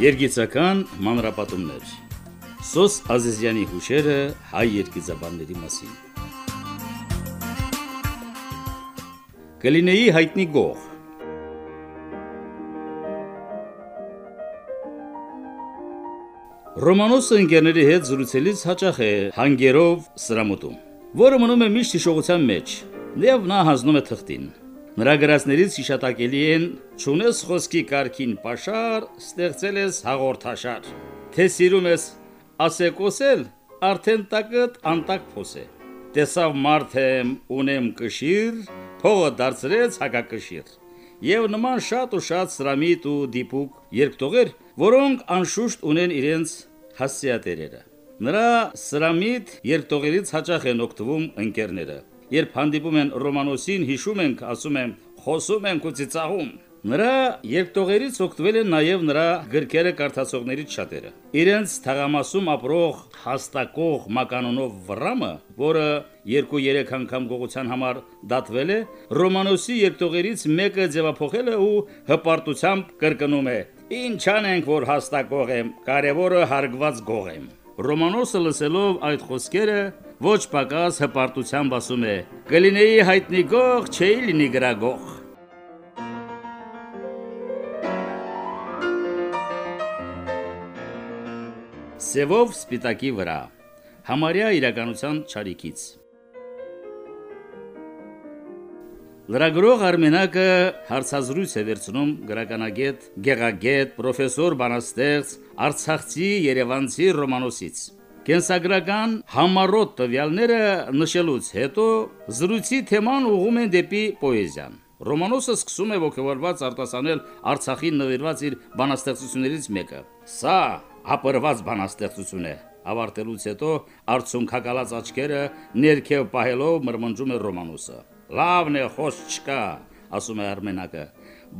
Երգիծական մանրապատումներ Սոս Ազիզյանի հուշերը հայ երգիծաբանների մասին Կլինեի հայտնի գող Ռոմանոսը ընկերների հետ զրուցելիս հաճախ է հանգերով սրամուտում, որը մնում է միշտ հիշողության մեջ, եւ նա հանձնում է թղթին։ Նրա գրածներից հիշատակելի են «Չունես խոսքի կարքին pašար, ստեղծել ես հաղորդաշար»։ Թե սիրում ես ասեկոսել, արդեն տակդ անտակ փոսե։ Տեսավ մարդ եմ, ունեմ կշիռ, փողը դարձրեց հակակշիռ։ Եվ նման շատ ու շատ սրամիտ ու դիպուկ երկտողեր, որոնք անշուշտ ունեն իրենց հասցեատերերը։ Նրա սրամիտ երկտողերից հաճախ են օգտվում ընկերները։ Երբ հանդիպում են Ռոմանոսին, հիշում ենք, ասում են, խոսում ենք ու ծիծաղում։ Նրա երկտողերից օգտվել են նաև նրա գրքերը կարդացողներից շատերը։ Իրենց թաղամասում ապրող հաստակող մականոնով վրամը, որը 2-3 անգամ գողության համար դատվել է, Ռոմանոսի երկտողերից մեկը ձևափոխել է ու հպարտությամբ կրկնում է. Ինչ անենք, որ հաստակող եմ, կարևորը հարգված գող եմ։ Ռոմանոսը լսելով այդ խոսքերը ոչ պակաս հպարտությամբ ասում է. «Կլինեի հայտնի գող, չէի լինի գրագող»։ Սևով սպիտակի վրա Համարյա իրականության ճարիքից Լրագրող Արմենակը հարցազրույց է վերցնում գրականագետ, գեղագետ, պրոֆեսոր բանաստեղծ Արցախցի Երևանցի Ռոմանոսից։ Կենսագրական համառոտ տվյալները նշելուց հետո զրույցի թեման ուղում են դեպի պոեզիան։ Ռոմանոսը սկսում է ողջորված արտասանել Արցախին նվիրված իր բանաստեղծություններից մեկը։ Սա ապրված բանաստեղծություն է։ Ավարտելուց հետո արցունքակալած աչքերը ներքև պահելով մրմնջում է Ռոմանոսը։ Լավն է, խոսք չկա, ասում է Արմենակը։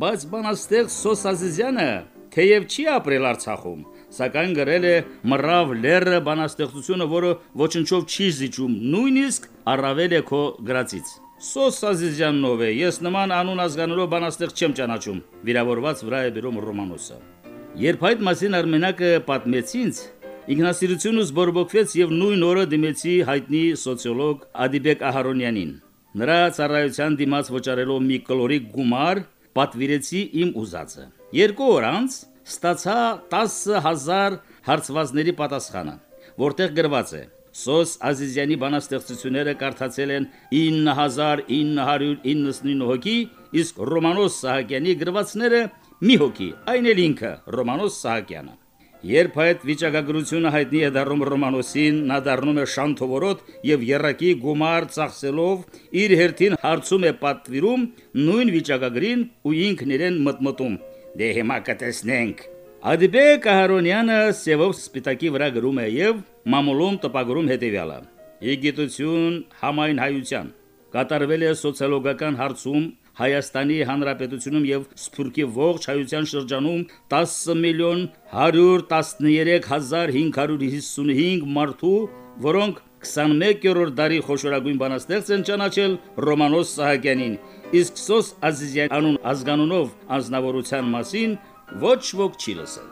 Բայց բանաստեղծ Սոսազիզյանը թեև չի ապրել Արցախում, սակայն գրել է Մռավ լերը բանաստեղծությունը, որը ոչնչով չի զիջում, նույնիսկ առավել է քո գրածից։ Սոսազիզյանով է, ես նման անուն ազգանալով բանաստեղծ չեմ ճանաչում, վիրավորված վրա է բերում Ռոմանոսը։ Երբ այդ մասին Արմենակը պատմեց ինձ, ինքնասիրությունս բորբոքվեց եւ նույն օրը դիմեցի հայտնի սոցիոլոգ Ադիբեկ Ահարոնյանին։ Նրա ծառայության դիմաց վճարելով մի կլորիկ գումար, պատվիրեցի իմ ուզածը։ Երկու օր անց ստացա 10000 հարցվածների պատասխանը, որտեղ գրված է. Սոս Ազիզյանի բանաստեղծությունները կարդացել են 9999 հոգի, իսկ Ռոմանոս Սահակյանի գրվածները մի հոգի, այն էլ ինքը Ռոմանոս Սահակյանը։ Երբ այդ վիճակագրությունը հայտնի է դառնում Ռոմանոսին, նա դառնում է շանթովորոտ եւ երակի գումար ծախսելով իր հերթին հարցում է պատվիրում նույն վիճակագրին ու ինքն իրեն մտմտում. Դե հիմա կտեսնենք։ Ադիբեկ Ահարոնյանը սևով սպիտակի վրա գրում է եւ մամուլում տպագրում հետեւյալը. Եգիտություն համայն հայության կատարվել է սոցիոլոգական հարցում Հայաստանի Հանրապետությունում եւ Սփյուռքի ողջ հայության շրջանում 10 միլիոն 113555 մարդու, որոնք 21-րդ դարի խոշորագույն բանաստեղծ են ճանաչել Ռոմանոս Սահակյանին, իսկ Սոս Ազիզյան անուն ազգանունով անznավորության մասին ոչ ոք չի լսել։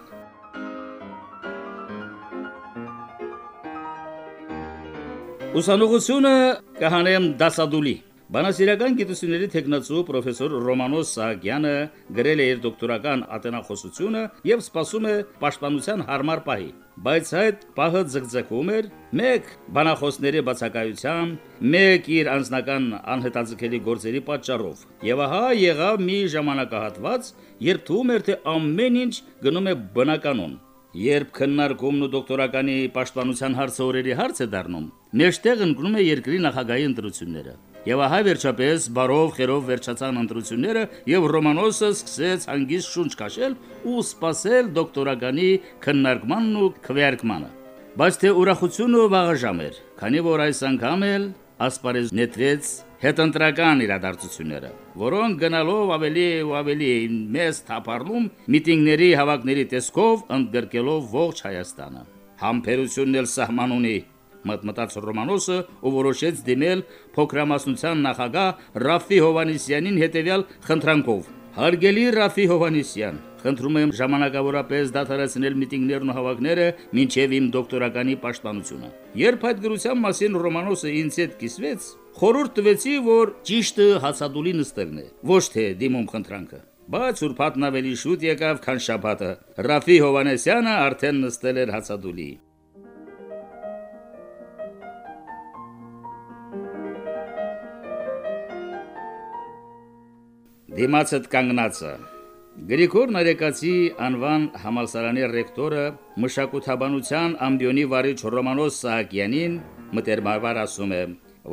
Ուսանողությունը կհանեմ դասադուլի Բանասիրական գիտությունների տեխնացու պրոֆեսոր Ռոմանոս Սահակյանը գրել է իր դոկտորական ատենախոսությունը եւ սպասում է պաշտպանության հարմար պահի։ Բայց այդ պահը ձգձգում էր մեկ բանախոսների բացակայությամբ, մեկ իր անձնական անհետաձգելի գործերի պատճառով։ Եվ ահա եղավ մի ժամանակահատված, երբ թվում էր թե ամեն ինչ գնում է բնականon։ Երբ քննարկումն ու դոկտորականի պաշտպանության հարցը օրերի հարց է դառնում, մեջտեղ ընկնում է երկրի նախագահի ընտրությունները։ Եվ ահա վերջապես բարով խերով վերջացան ընտրությունները եւ Ռոմանոսը սկսեց հանգիստ շունչ քաշել ու սпасել դոկտորագանի քննարկմանն ու քվեարկմանը։ Բայց թե ուրախությունը վաղաժամ էր, քանի որ այս անգամ էլ ասպարեզ նետրեց հետընտրական իրադարձությունները, որոնք գնալով ավելի ու ավելի մեծ թափառում միտինգների հավաքների տեսքով ընդգրկելով ողջ Հայաստանը։ Համբերությունն էլ սահման ունի մտմտած Ռոմանոսը ու որոշեց դիմել փոքրամասնության նախագահ Ռաֆի Հովանիսյանին հետևյալ խնդրանքով. Հարգելի Ռաֆի Հովանիսյան, խնդրում եմ ժամանակավորապես դադարեցնել միտինգներն ու հավաքները մինչև իմ դոկտորականի պաշտպանությունը։ Երբ այդ գրության մասին Ռոմանոսը ինձ հետ կիսվեց, խորհուրդ տվեցի, որ ճիշտը հացադուլի նստելն է, ոչ թե դիմում խնդրանքը։ Բայց ուրբաթն ավելի շուտ եկավ, քան շաբաթը։ Ռաֆի Հովանեսյանը արդեն նստել էր հացադուլի։ Դիմացդ կանգնածը Գրիգոր Նարեկացի անվան համալսարանի ռեկտորը մշակութաբանության ամբիոնի վարիչ Ռոմանոս Սահակյանին մտերմաբար ասում է.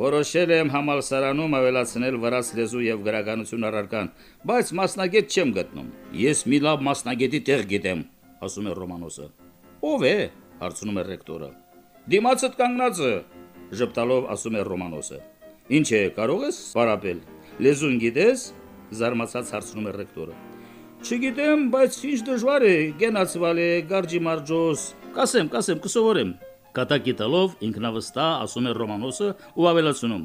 Որոշել եմ համալսարանում ավելացնել վրաց լեզու եւ գրականություն առարկան, բայց մասնագետ չեմ գտնում։ Ես մի լավ մասնագետի տեղ գիտեմ, ասում է Ռոմանոսը։ Ո՞վ է, հարցնում է ռեկտորը։ Դիմացդ կանգնածը, ժպտալով ասում է Ռոմանոսը։ Ինչ է, կարող ես պարապել։ Լեզուն գիտես, զարմացած հարցնում է ռեկտորը։ Չգիտեմ, բայց ինչ դժվար է, գենացվալ է, գարջի մարջոս։ Կասեմ, կասեմ, կսովորեմ։ Կատակի տալով ինքնավստահ ասում է Ռոմանոսը ու ավելացնում.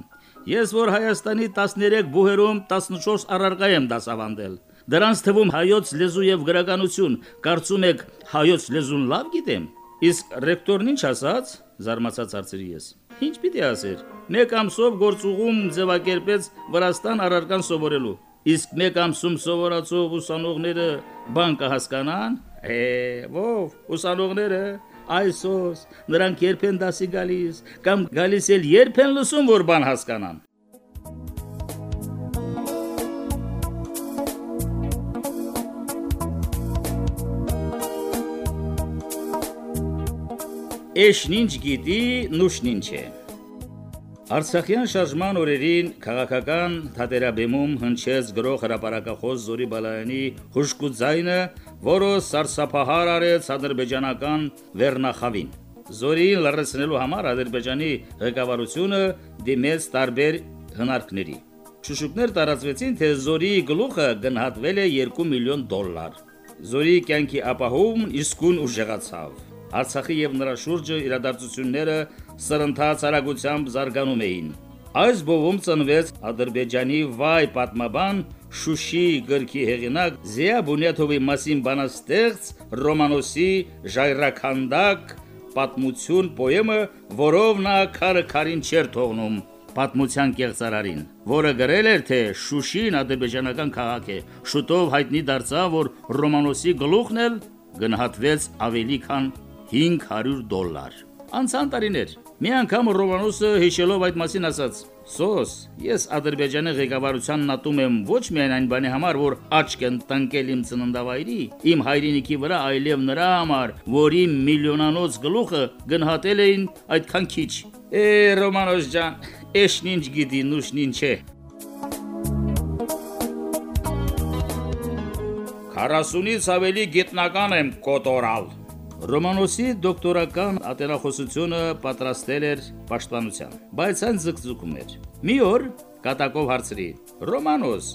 Ես որ Հայաստանի 13 բուհերում 14 առարկա եմ դասավանդել։ Դրանց թվում հայոց լեզու եւ գրականություն, կարծում եք հայոց լեզուն լավ գիտեմ։ Իսկ ռեկտորն ինչ ասաց, զարմացած հարցրի ես։ Ինչ պիտի ասեր։ Մեկ ամսով գործուղում ձևակերպեց Վրաստան առարկան սովորելու։ Իսկ մեկ ամսում սովորացող ուսանողները բան կհասկանան։ Է, ով ուսանողները այսօս նրանք երբ են դասի գալիս կամ գալիս էլ երբ են լսում որ բան հասկանան։ Էշնինչ գիտի, նուշնինչ է։ Արցախյան շարժման օրերին քաղաքական թատերաբեմում հնչեց գրող հրապարակախոս Զորի Բալայանի հուշկու ձայնը, որը սարսափահար արեց ադրբեջանական Վերնախավին։ Զորին լրացնելու համար Ադրբեջանի ղեկավարությունը դիմեց տարբեր հնարքների։ Շուշուկներ տարածվեցին, թե Զորի գլուխը գնահատվել է 2 միլիոն դոլար։ Զորի կյանքի ապահովում իսկուն ուժեղացավ։ Արցախի եւ նրա շուրջը իրադարձությունները սրընթաց արագությամբ զարգանում էին։ Այս բովում ծնվեց Ադրբեջանի վայ պատմաբան Շուշի գրքի հեղինակ Զիա Բունյաթովի մասին բանաստեղծ Ռոմանոսի Ժայրաքանդակ պատմություն պոեմը, որով նա քարը քարին չեր թողնում պատմության կեղծարարին, որը գրել էր, թե Շուշին ադրբեջանական քաղաք է։ Շուտով հայտնի դարձավ, որ Ռոմանոսի գլուխն էլ գնահատվեց ավելի քան 500 դոլար։ Անցան տարիներ։ Մի անգամ Ռովանոսը հիշելով այդ մասին ասաց. «Սոս, ես Ադրբեջանի ղեկավարության նատում եմ ոչ միայն այն բանի համար, որ աչք են տնկել իմ ծննդավայրի, իմ հայրենիքի վրա, այլև նրա համար, որի միլիոնանոց գլուխը գնահատել էին այդքան քիչ։ Է, Ռոմանոս ջան, էշնինչ գիտի, նուշնինչ է։ 40-ից ավելի գիտնական եմ կոտորալ։ Ռոմանոսի դոկտորական ատենախոսությունը պատրաստել էր պաշտպանության, բայց այն զգզուկում էր։ Մի օր կատակով հարցրի. Ռոմանոս,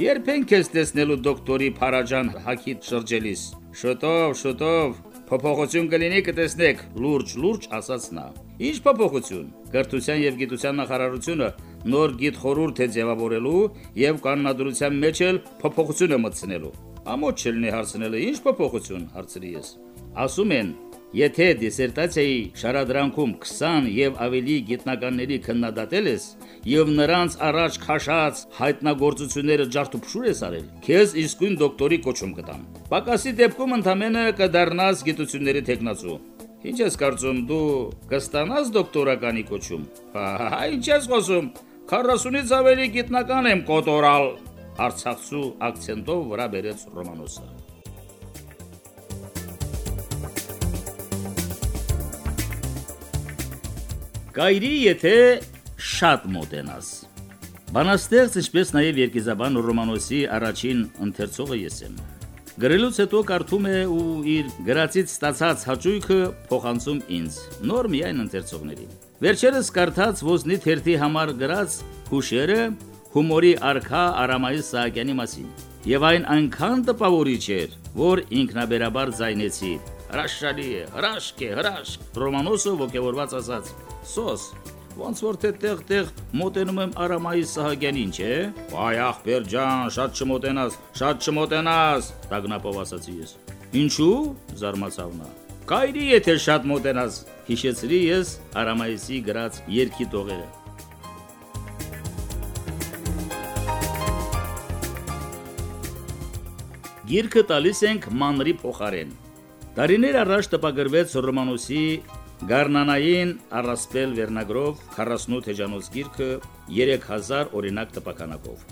երբ են քեզ տեսնելու դոկտորի Փարաջան հակիտ շրջելիս։ Շուտով, շուտով փոփոխություն կլինի կտեսնեք, լուրջ, լուրջ ասաց նա։ Ինչ փոփոխություն։ Կրթության եւ գիտության նախարարությունը նոր գիտ խորհուրդ է ձևավորելու եւ կանոնադրության մեջ էլ փոփոխություն է մտցնելու։ Ամոթ չլինի հարցնելը, ինչ փոփոխություն, հարցրի ես։ Ասում են, եթե դիսերտացիայի շարադրանքում 20 եւ ավելի գիտնականների քննադատել ես եւ նրանց առաջ քաշած հայտնագործությունները ջարդուփշուր ես արել, քեզ իսկույն դոկտորի կոչում կտամ։ Պակասի դեպքում ընդամենը կդառնաս գիտությունների տեխնացու։ Ինչ ես կարծում դու կստանաս դոկտորականի կոչում։ Հա, ինչ ես խոսում։ 40-ից ավելի գիտնական եմ կոտորալ։ Արցախցու акցենտով վրա բերեց Ռոմանոսը։ Կայրի, եթե շատ մոտենաս։ Բանաստեղծ, ինչպես նաև երկիզաբան Ռոմանոսի առաջին ընթերցողը ես եմ։ Գրելուց հետո կարդում է ու իր գրածից ստացած հաճույքը փոխանցում ինձ, նոր միայն ընթերցողներին։ Վերջերս կարդած ոզնի թերթի համար գրած հուշերը հումորի արքա Արամայիս Սահակյանի մասին։ Եվ այն այնքան տպավորիչ էր, որ ինքնաբերաբար զայնեցի հրաշալի է, հրաշք է, հրաշք։ Ռոմանոսը ողջորված ասաց. Սոս, ոնց որ թե տեղ-տեղ մոտենում եմ Արամայի Սահակյանին, չէ։ Վայ ախպեր ջան, շատ չմոտենաս, շատ չմոտենաս, տագնապով ասացի ես։ Ինչու՞, զարմացավ նա։ Կայրի եթե շատ մոտենաս, հիշեցրի ես Արամայիսի գրած երկի տողերը։ Գիրքը տալիս ենք մանրի փոխարեն։ Տարիներ առաջ տպագրվեց Ռոմանոսի Գառնանային առասպել վերնագրով 48 հեջանոց գիրքը 3000 օրինակ տպականակով։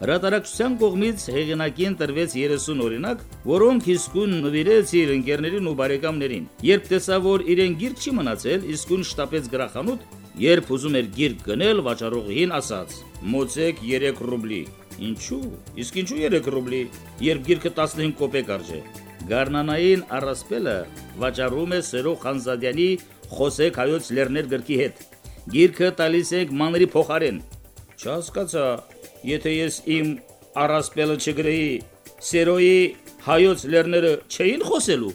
Հրատարակչության կողմից հեղինակին տրվեց 30 օրինակ, որոնք իսկույն նվիրեց իր ընկերներին ու բարեկամներին։ Երբ տեսավ, որ իրեն գիրք չի մնացել, իսկույն շտապեց գրախանութ, երբ ուզում էր գիրք գնել, վաճառողին ասաց. «Մոցեք 3 ռուբլի»։ Ինչու՞։ Իսկ ինչու 3 ռուբլի, երբ գիրքը 15 կոպեկ արժե։ Գառնանային առասպելը վաճառում է Սերո Խանզադյանի Խոսեք հայոց լեռներ գրքի հետ։ Գիրքը տալիս ենք մանրի փոխարեն։ Չհասկացա, եթե ես իմ առասպելը չգրեի, Սերոյի հայոց լեռները չէին խոսելու։